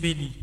Nabandi